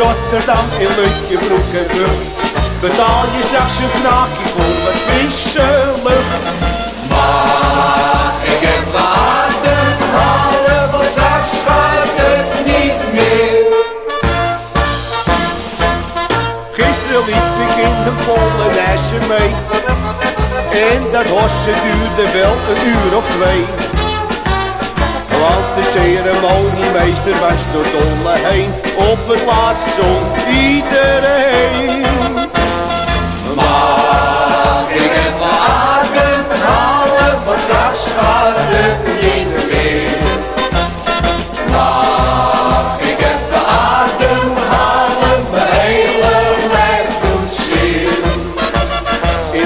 Amsterdam in Lutje, Broek en Vught. Betaal je straks een knaakje voor wat frisse lucht. Maar ik heb adem halen, want straks gaat het niet meer. Gisteren liep ik in de Polonaise mee. En dat hossen duurde wel een uur of twee. Want de ceremoniemeester was door dolle heen. Op het laatst zong iedereen.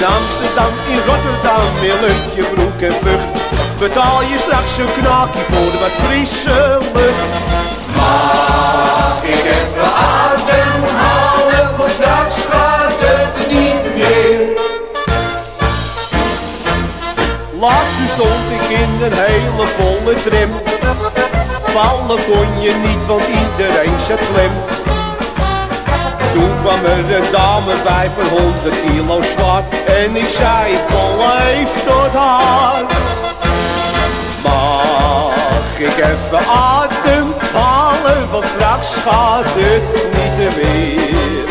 In Amsterdam, in Rotterdam, in Lutje, Broek en Vught. Betaal je straks een knaakje voor wat frisse lucht. Mag ik even adem halen, want straks gaat het niet meer. Laatst stond ik in een hele volle tram. Vallen kon je niet, want iedereen zat klem. Toen kwam er een dame bij van 100 kilo zwaar. En ik zei, beleef tot haar. Mag ik even adem halen, want straks gaat het niet meer.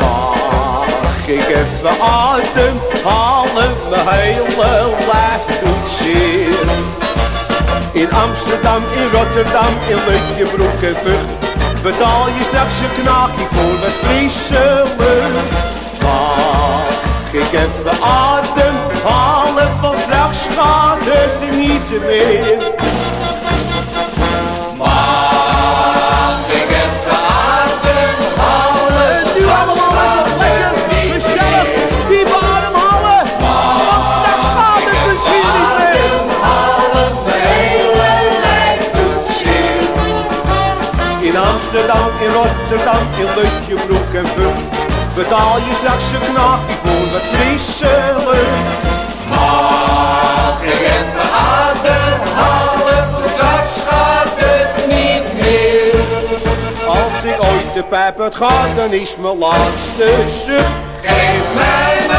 Mag ik even adem halen, mijn hele lijf doet zeer. In Amsterdam, in Rotterdam, in Lutje, Broek en Vught Betaal je straks een knaakje voor wat frisse lucht het Mag ik even adem halen, Nu allemaal lekker het niet gezellig meer. diep ademhalen Want straks gaat het misschien niet meer Halen, mijn hele lijf doet zeer. In Amsterdam, in Rotterdam, in Lutje, Broek en Vught Betaal je straks een knaakje voor wat frisse lucht de pijp, het gaat, dan is mijn laatste zucht. Geef mij mijn